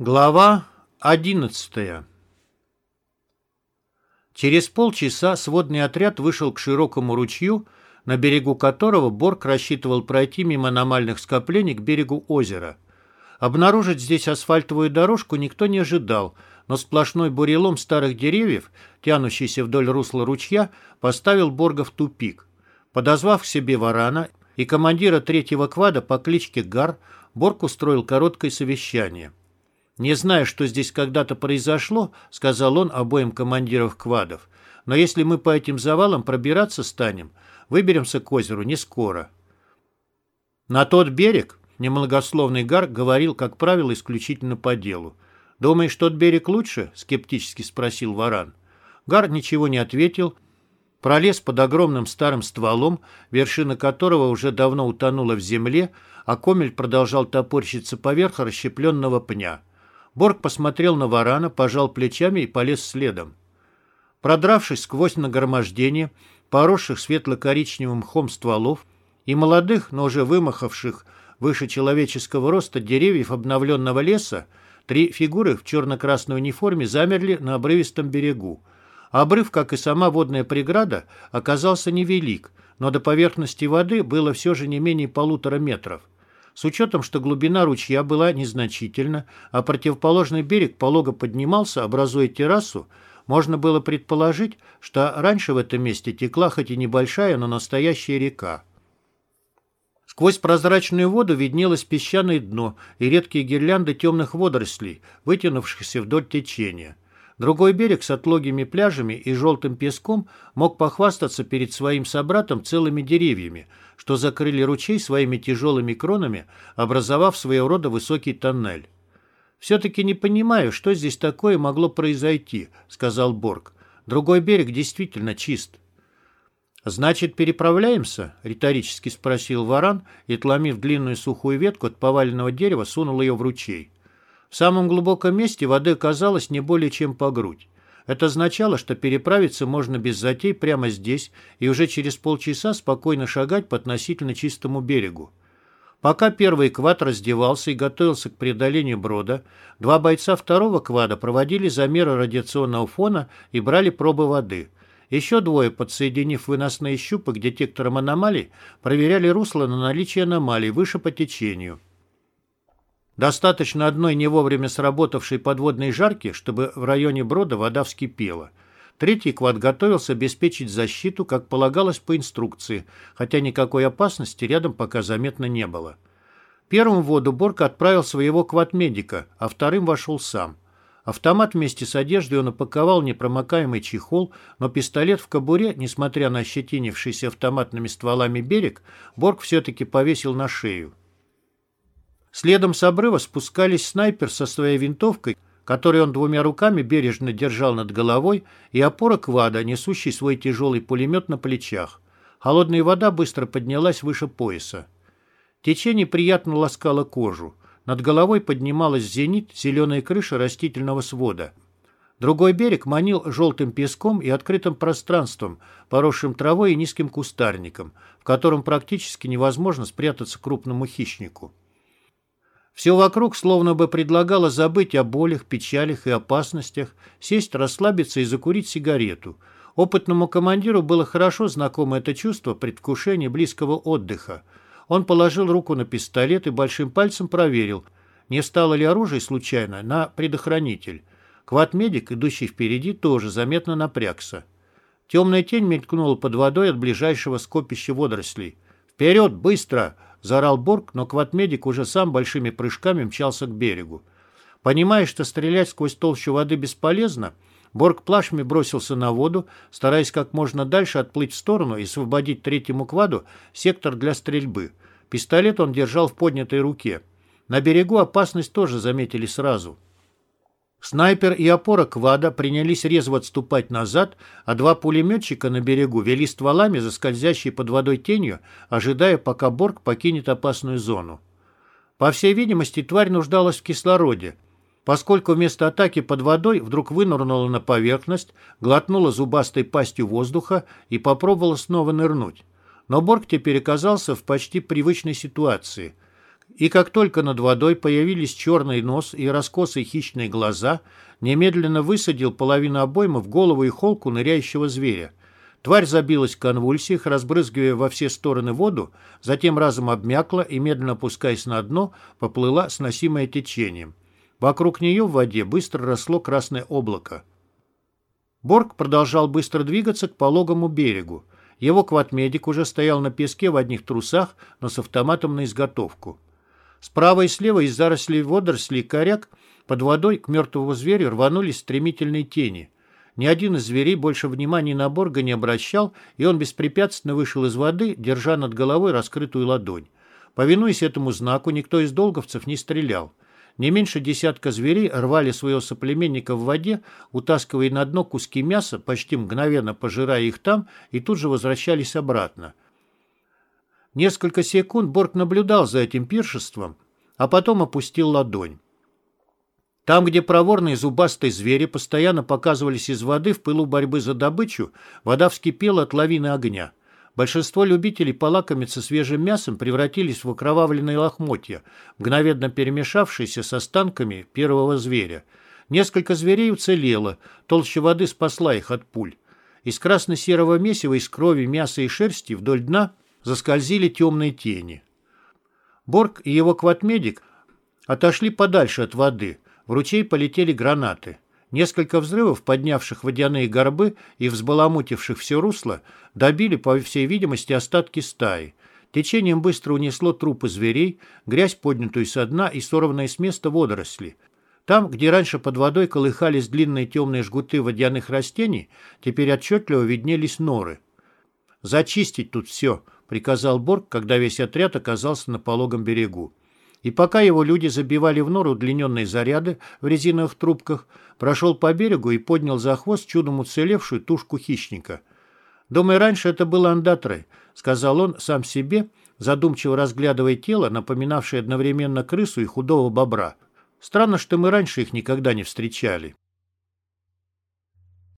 Глава одиннадцатая Через полчаса сводный отряд вышел к широкому ручью, на берегу которого Борг рассчитывал пройти мимо аномальных скоплений к берегу озера. Обнаружить здесь асфальтовую дорожку никто не ожидал, но сплошной бурелом старых деревьев, тянущийся вдоль русла ручья, поставил Борга в тупик. Подозвав к себе варана и командира третьего квада по кличке Гар, Борг устроил короткое совещание. «Не знаю, что здесь когда-то произошло», — сказал он обоим командирам квадов. «но если мы по этим завалам пробираться станем, выберемся к озеру не скоро». «На тот берег», — немногословный Гар говорил, как правило, исключительно по делу. «Думаешь, тот берег лучше?» — скептически спросил Варан. Гар ничего не ответил, пролез под огромным старым стволом, вершина которого уже давно утонула в земле, а комель продолжал топорщиться поверх расщепленного пня. Борг посмотрел на варана, пожал плечами и полез следом. Продравшись сквозь нагромождение, поросших светло-коричневым мхом стволов и молодых, но уже вымахавших выше человеческого роста деревьев обновленного леса, три фигуры в черно-красной униформе замерли на обрывистом берегу. Обрыв, как и сама водная преграда, оказался невелик, но до поверхности воды было все же не менее полутора метров. С учетом, что глубина ручья была незначительна, а противоположный берег полого поднимался, образуя террасу, можно было предположить, что раньше в этом месте текла хоть и небольшая, но настоящая река. Сквозь прозрачную воду виднелось песчаное дно и редкие гирлянды темных водорослей, вытянувшихся вдоль течения. Другой берег с отлогими пляжами и желтым песком мог похвастаться перед своим собратом целыми деревьями, что закрыли ручей своими тяжелыми кронами, образовав своего рода высокий тоннель. «Все-таки не понимаю, что здесь такое могло произойти», — сказал Борг. «Другой берег действительно чист». «Значит, переправляемся?» — риторически спросил Варан и, отломив длинную сухую ветку от поваленного дерева, сунул ее в ручей. В самом глубоком месте воды оказалось не более чем по грудь. Это означало, что переправиться можно без затей прямо здесь и уже через полчаса спокойно шагать по относительно чистому берегу. Пока первый квад раздевался и готовился к преодолению брода, два бойца второго квада проводили замеры радиационного фона и брали пробы воды. Еще двое, подсоединив выносные щупы к детекторам аномалий, проверяли русло на наличие аномалий выше по течению. Достаточно одной не вовремя сработавшей подводной жарки, чтобы в районе брода вода вскипела. Третий квад готовился обеспечить защиту, как полагалось по инструкции, хотя никакой опасности рядом пока заметно не было. Первым в воду Борг отправил своего квад-медика, а вторым вошел сам. Автомат вместе с одеждой он упаковал непромокаемый чехол, но пистолет в кобуре, несмотря на ощетинившийся автоматными стволами берег, Борг все-таки повесил на шею. Следом с обрыва спускались снайпер со своей винтовкой, которую он двумя руками бережно держал над головой, и опора квада, несущий свой тяжелый пулемет на плечах. Холодная вода быстро поднялась выше пояса. Течение приятно ласкало кожу. Над головой поднималась зенит зеленая крыша растительного свода. Другой берег манил желтым песком и открытым пространством, поросшим травой и низким кустарником, в котором практически невозможно спрятаться крупному хищнику. Все вокруг словно бы предлагало забыть о болях, печалях и опасностях, сесть, расслабиться и закурить сигарету. Опытному командиру было хорошо знакомо это чувство предвкушения близкого отдыха. Он положил руку на пистолет и большим пальцем проверил, не стало ли оружие случайно на предохранитель. Кват-медик, идущий впереди, тоже заметно напрягся. Темная тень мелькнула под водой от ближайшего скопища водорослей. «Вперед, быстро!» Заорал Борг, но кватмедик уже сам большими прыжками мчался к берегу. Понимая, что стрелять сквозь толщу воды бесполезно, Борг плашми бросился на воду, стараясь как можно дальше отплыть в сторону и освободить третьему кваду сектор для стрельбы. Пистолет он держал в поднятой руке. На берегу опасность тоже заметили сразу. Снайпер и опора квада принялись резво отступать назад, а два пулеметчика на берегу вели стволами за скользящей под водой тенью, ожидая, пока Борг покинет опасную зону. По всей видимости, тварь нуждалась в кислороде, поскольку вместо атаки под водой вдруг вынырнула на поверхность, глотнула зубастой пастью воздуха и попробовала снова нырнуть. Но Борг теперь оказался в почти привычной ситуации. И как только над водой появились черный нос и раскосые хищные глаза, немедленно высадил половину обоймы в голову и холку ныряющего зверя. Тварь забилась в конвульсиях, разбрызгивая во все стороны воду, затем разом обмякла и, медленно опускаясь на дно, поплыла, сносимая течением. Вокруг нее в воде быстро росло красное облако. Борг продолжал быстро двигаться к пологому берегу. Его кватмедик уже стоял на песке в одних трусах, но с автоматом на изготовку. Справа и слева из зарослей водорослей и коряк под водой к мертвому зверю рванулись стремительные тени. Ни один из зверей больше внимания на Борга не обращал, и он беспрепятственно вышел из воды, держа над головой раскрытую ладонь. Повинуясь этому знаку, никто из долговцев не стрелял. Не меньше десятка зверей рвали своего соплеменника в воде, утаскивая на дно куски мяса, почти мгновенно пожирая их там, и тут же возвращались обратно. Несколько секунд Борг наблюдал за этим пиршеством, а потом опустил ладонь. Там, где проворные зубастые звери постоянно показывались из воды в пылу борьбы за добычу, вода вскипела от лавины огня. Большинство любителей полакомиться свежим мясом превратились в окровавленные лохмотья, мгновенно перемешавшиеся с останками первого зверя. Несколько зверей уцелело, толща воды спасла их от пуль. Из красно-серого месива из крови, мяса и шерсти вдоль дна заскользили темные тени. Борг и его кватмедик отошли подальше от воды. В ручей полетели гранаты. Несколько взрывов, поднявших водяные горбы и взбаламутивших все русло, добили, по всей видимости, остатки стаи. Течением быстро унесло трупы зверей, грязь, поднятую со дна и сорванные с места водоросли. Там, где раньше под водой колыхались длинные темные жгуты водяных растений, теперь отчетливо виднелись норы. «Зачистить тут все», — приказал Борг, когда весь отряд оказался на пологом берегу. И пока его люди забивали в нору удлиненные заряды в резиновых трубках, прошел по берегу и поднял за хвост чудом уцелевшую тушку хищника. «Думаю, раньше это было андатрой», — сказал он сам себе, задумчиво разглядывая тело, напоминавшее одновременно крысу и худого бобра. «Странно, что мы раньше их никогда не встречали».